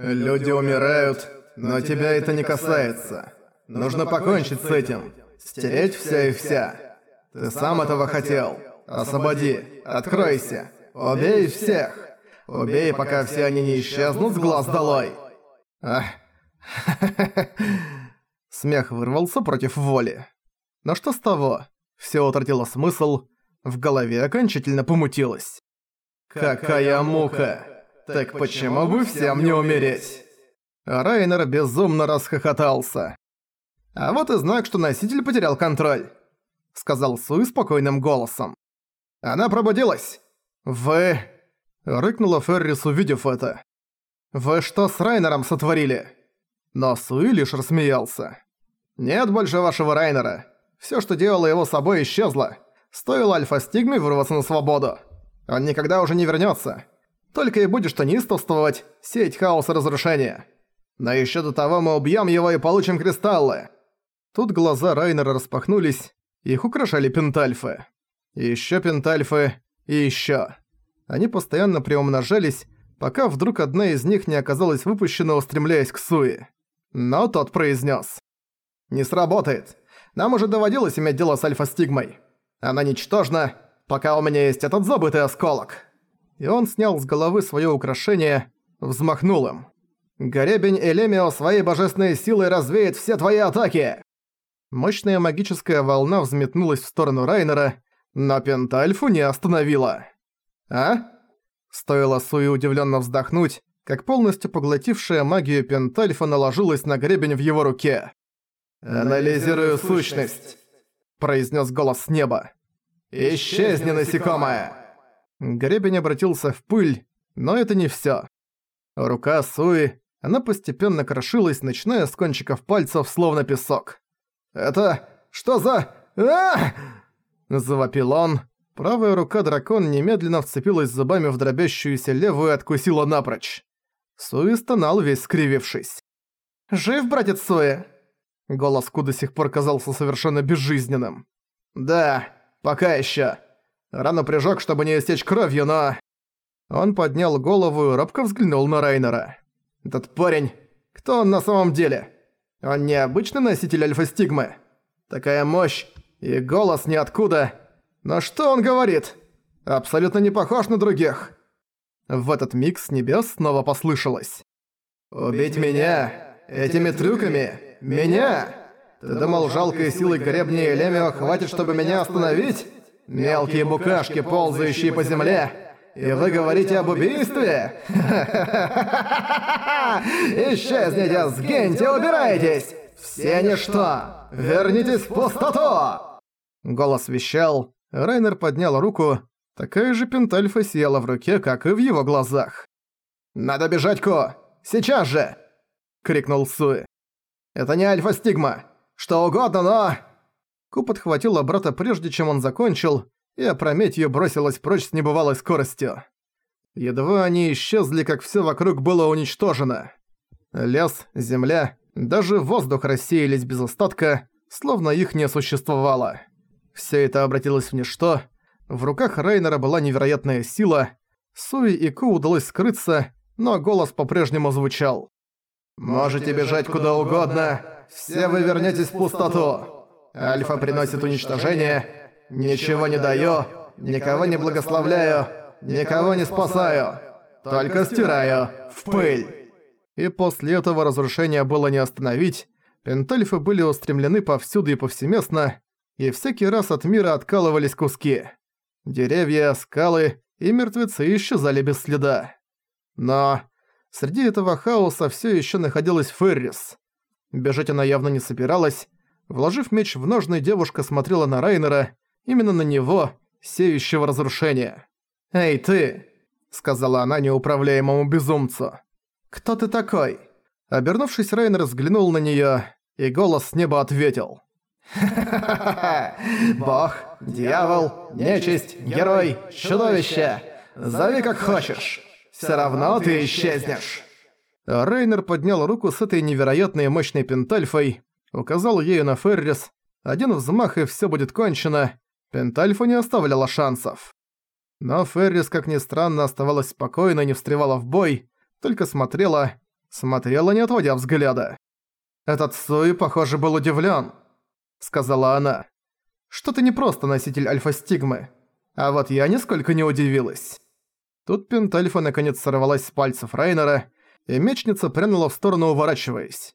Люди умирают, но тебя это не касается. Нужно покончить с этим. Стереть вся и вся. Ты сам этого хотел. Освободи, откройся. Убей всех. Убей, пока все они не исчезнут с глаз долой. Смех вырвался против воли. Но что с того? Все утратило смысл, в голове окончательно помутилось. Какая мука! Так почему бы всем не умереть? Райнер безумно расхохотался. «А вот и знак, что носитель потерял контроль», — сказал Суи спокойным голосом. «Она пробудилась!» «Вы...» — рыкнула Феррис, увидев это. «Вы что с Райнером сотворили?» Но Суи лишь рассмеялся. «Нет больше вашего Райнера. Всё, что делало его собой, исчезло. Стоило Альфа-Стигме вырваться на свободу. Он никогда уже не вернётся. Только и будешь что неистовствовать, сеять хаос и разрушение. Но ещё до того мы убьём его и получим кристаллы». Тут глаза Райнера распахнулись, их украшали пентальфы. И ещё пентальфы, и ещё. Они постоянно приумножались, пока вдруг одна из них не оказалась выпущена, устремляясь к Суи. Но тот произнес: «Не сработает. Нам уже доводилось иметь дело с альфа-стигмой. Она ничтожна, пока у меня есть этот забытый осколок». И он снял с головы своё украшение, взмахнул им. «Горебень Элемио своей божественной силой развеет все твои атаки!» Мощная магическая волна взметнулась в сторону Райнера, но Пентальфу не остановила. «А?» Стоило Суи удивленно вздохнуть, как полностью поглотившая магию Пентальфа наложилась на гребень в его руке. «Анализирую сущность», — произнес голос с неба. «Исчезни, насекомое!» Гребень обратился в пыль, но это не всё. Рука Суи, она постепенно крошилась, начиная с кончиков пальцев, словно песок. «Это... что за... а Завопил он. Правая рука дракон немедленно вцепилась зубами в дробящуюся левую и откусила напрочь. Суи стонал, весь скривившись. «Жив, братец Суи?» Голос Ку до сих пор казался совершенно безжизненным. «Да, пока ещё. Рано прижёг, чтобы не истечь кровью, но...» Он поднял голову и робко взглянул на Райнера. «Этот парень... Кто он на самом деле? Он не обычный носитель альфа-стигмы? Такая мощь и голос ниоткуда. Но что он говорит? Абсолютно не похож на других». В этот миг с небес снова послышалось. «Убить меня? Этими трюками? Меня? Ты думал, жалкой силой гребня и хватит, чтобы меня остановить? Мелкие букашки, ползающие по земле? И вы говорите об убийстве? Исчезните, сгиньте, убирайтесь! Все ничто! Вернитесь в пустоту!» Голос вещал. Райнер поднял руку. Такая же пентальфа сияла в руке, как и в его глазах. «Надо бежать, Ко! Сейчас же!» — крикнул Суи. Это не альфа-стигма. Что угодно, но...» Ку подхватила брата прежде, чем он закончил, и опрометью бросилась прочь с небывалой скоростью. Едва они исчезли, как все вокруг было уничтожено. Лес, земля, даже воздух рассеялись без остатка, словно их не существовало. Все это обратилось в ничто. В руках Рейнера была невероятная сила. Суи и Ку удалось скрыться, но голос по-прежнему звучал. Можете бежать куда угодно, все вы вернетесь в пустоту. Альфа приносит уничтожение, ничего не даю, никого не благословляю, никого не спасаю, только стираю в пыль. И после этого разрушения было не остановить, пентальфы были устремлены повсюду и повсеместно, и всякий раз от мира откалывались куски. Деревья, скалы и мертвецы исчезали без следа. Но Среди этого хаоса все еще находилась Феррис. Бежать она явно не собиралась. Вложив меч в ножны, девушка смотрела на Райнера, именно на него, сеющего разрушения. «Эй, ты!» — сказала она неуправляемому безумцу. «Кто ты такой?» Обернувшись, Райнер взглянул на неё, и голос с неба ответил. «Ха-ха-ха! Бог, дьявол, нечисть, герой, чудовище! Зови как хочешь!» Все равно ты исчезнешь!» Рейнер поднял руку с этой невероятной мощной пентальфой, указал ею на Феррис. Один взмах и все будет кончено. Пентальфа не оставляла шансов. Но Феррис, как ни странно, оставалась спокойна, не встревала в бой, только смотрела, Смотрела, не отводя взгляда. «Этот Суи, похоже, был удивлен», — сказала она. «Что ты не просто носитель альфа-стигмы. А вот я нисколько не удивилась». Тут Пентальфа наконец сорвалась с пальцев Райнера, и мечница прянула в сторону, уворачиваясь.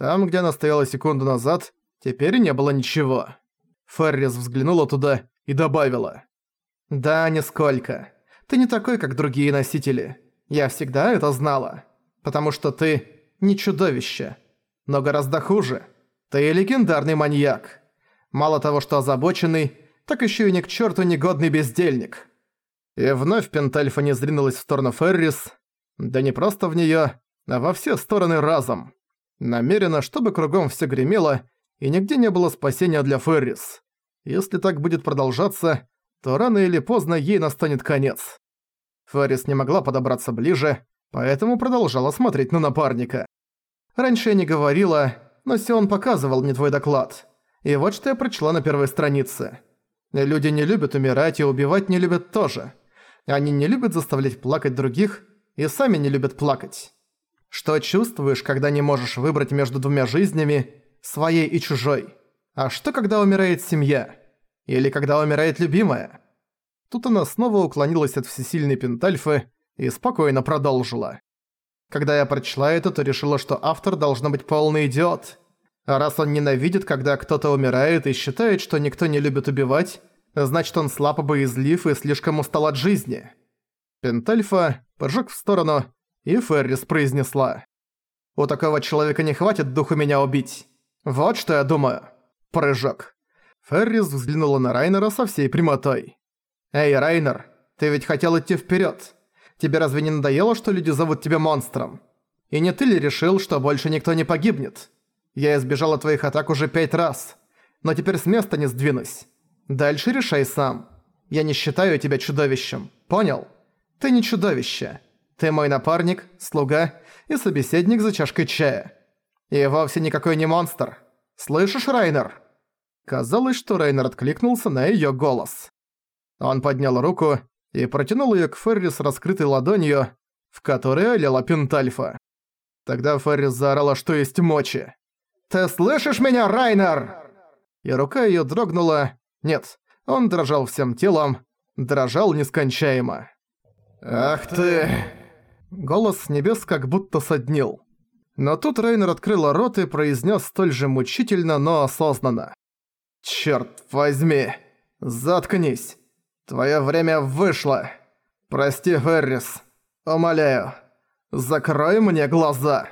Там, где она стояла секунду назад, теперь не было ничего. Феррис взглянула туда и добавила. «Да, нисколько. Ты не такой, как другие носители. Я всегда это знала. Потому что ты не чудовище. Но гораздо хуже. Ты легендарный маньяк. Мало того, что озабоченный, так еще и ни к черту негодный бездельник». И вновь Пентальфа не зринулась в сторону Феррис, да не просто в неё, а во все стороны разом. Намеренно, чтобы кругом всё гремело, и нигде не было спасения для Феррис. Если так будет продолжаться, то рано или поздно ей настанет конец. Феррис не могла подобраться ближе, поэтому продолжала смотреть на напарника. «Раньше я не говорила, но Сион показывал мне твой доклад. И вот что я прочла на первой странице. Люди не любят умирать и убивать не любят тоже. Они не любят заставлять плакать других и сами не любят плакать. Что чувствуешь, когда не можешь выбрать между двумя жизнями, своей и чужой? А что, когда умирает семья? Или когда умирает любимая? Тут она снова уклонилась от всесильной Пентальфы и спокойно продолжила. Когда я прочла это, то решила, что автор должен быть полный идиот. А раз он ненавидит, когда кто-то умирает и считает, что никто не любит убивать, значит он слаб и боязлив и слишком устал от жизни. Пентальфа, прыжок в сторону, и Феррис произнесла. «У такого человека не хватит духу меня убить. Вот что я думаю». Прыжок. Феррис взглянула на Райнера со всей прямотой. «Эй, Райнер, ты ведь хотел идти вперед. Тебе разве не надоело, что люди зовут тебя монстром? И не ты ли решил, что больше никто не погибнет? Я избежала твоих атак уже пять раз, но теперь с места не сдвинусь. Дальше решай сам. Я не считаю тебя чудовищем, понял?» Ты не чудовище. Ты мой напарник, слуга и собеседник за чашкой чая. И вовсе никакой не монстр. Слышишь, Райнер?» Казалось, что Райнер откликнулся на её голос. Он поднял руку и протянул её к Ферри с раскрытой ладонью, в которой олела Пентальфа. Тогда Феррис заорала, что есть мочи. «Ты слышишь меня, Райнер?» И рука её дрогнула. Нет, он дрожал всем телом, дрожал нескончаемо. «Ах ты!» Голос с небес как будто соднил. Но тут Рейнер открыла рот и произнес столь же мучительно, но осознанно. «Чёрт возьми! Заткнись! Твое время вышло! Прости, Феррис! Умоляю! Закрой мне глаза!»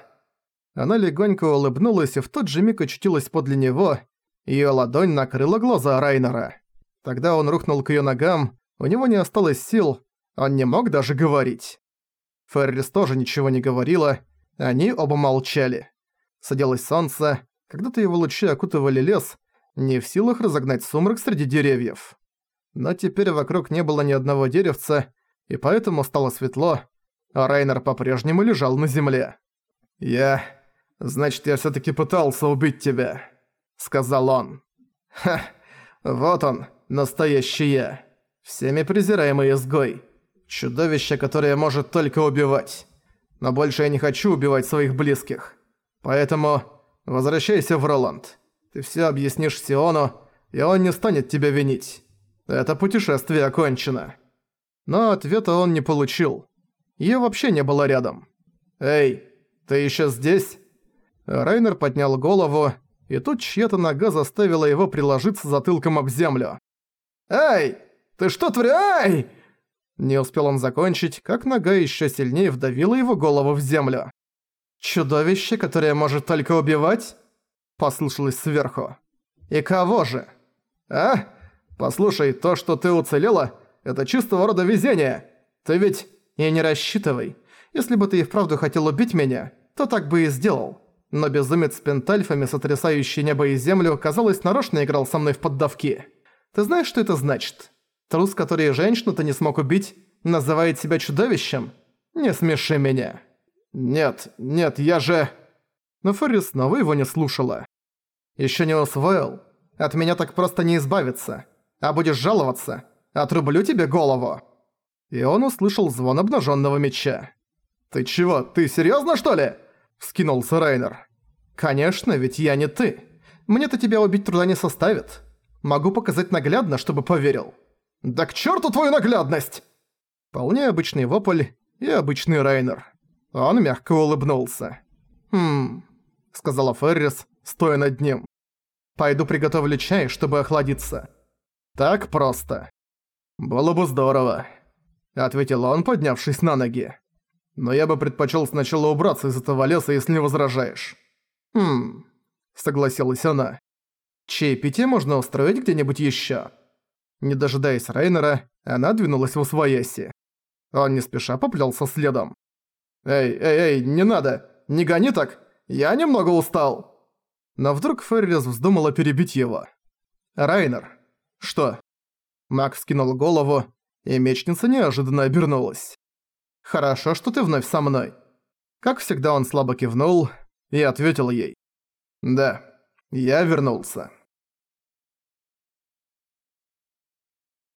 Она легонько улыбнулась и в тот же миг очутилась подле него, её ладонь накрыла глаза Райнера. Тогда он рухнул к её ногам, у него не осталось сил, он не мог даже говорить. Феррис тоже ничего не говорила, они оба молчали. Садилось солнце, когда-то его лучи окутывали лес, не в силах разогнать сумрак среди деревьев. Но теперь вокруг не было ни одного деревца, и поэтому стало светло, а Райнер по-прежнему лежал на земле. «Я... Значит, я всё-таки пытался убить тебя», — сказал он. «Ха, вот он, настоящий я, всеми презираемый изгой». Чудовище, которое может только убивать. Но больше я не хочу убивать своих близких. Поэтому возвращайся в Роланд. Ты все объяснишь Сиону, и он не станет тебя винить. Это путешествие окончено. Но ответа он не получил. Её вообще не было рядом. «Эй, ты ещё здесь?» Райнер поднял голову, и тут чья-то нога заставила его приложиться затылком об землю. «Эй, ты что творишь? Не успел он закончить, как нога еще сильнее вдавила его голову в землю. «Чудовище, которое может только убивать?» Послышалось сверху. «И кого же?» «А? Послушай, то, что ты уцелела, это чистого рода везение. Ты ведь... И не рассчитывай. Если бы ты и вправду хотел убить меня, то так бы и сделал. Но безумец с пентальфами, сотрясающий небо и землю, казалось, нарочно играл со мной в поддавки. Ты знаешь, что это значит?» Трус, который женщину-то не смог убить, называет себя чудовищем? Не смеши меня. Нет, нет, я же... Но Феррис снова его не слушала. Еще не усвоил? От меня так просто не избавиться. А будешь жаловаться? Отрублю тебе голову. И он услышал звон обнаженного меча. «Ты чего, ты серьезно что ли? – вскинулся Райнер. «Конечно, ведь я не ты. Мне-то тебя убить труда не составит. Могу показать наглядно, чтобы поверил». «Да к черту твою наглядность!» Вполне обычный вопль и обычный Райнер. Он мягко улыбнулся. «Хм...» – сказала Феррис, стоя над ним. «Пойду приготовлю чай, чтобы охладиться». «Так просто». «Было бы здорово», – ответил он, поднявшись на ноги. «Но я бы предпочел сначала убраться из этого леса, если не возражаешь». «Хм...» – согласилась она. «Чаепитие можно устроить где-нибудь ещё». Не дожидаясь Рейнера, она двинулась в Усвояси. Он не спеша поплелся следом. «Эй, эй, эй, не надо! Не гони так! Я немного устал!» Но вдруг Феррис вздумала перебить его. «Райнер!» «Что?» Макс скинул голову, и мечница неожиданно обернулась. «Хорошо, что ты вновь со мной». Как всегда он слабо кивнул и ответил ей. «Да, я вернулся».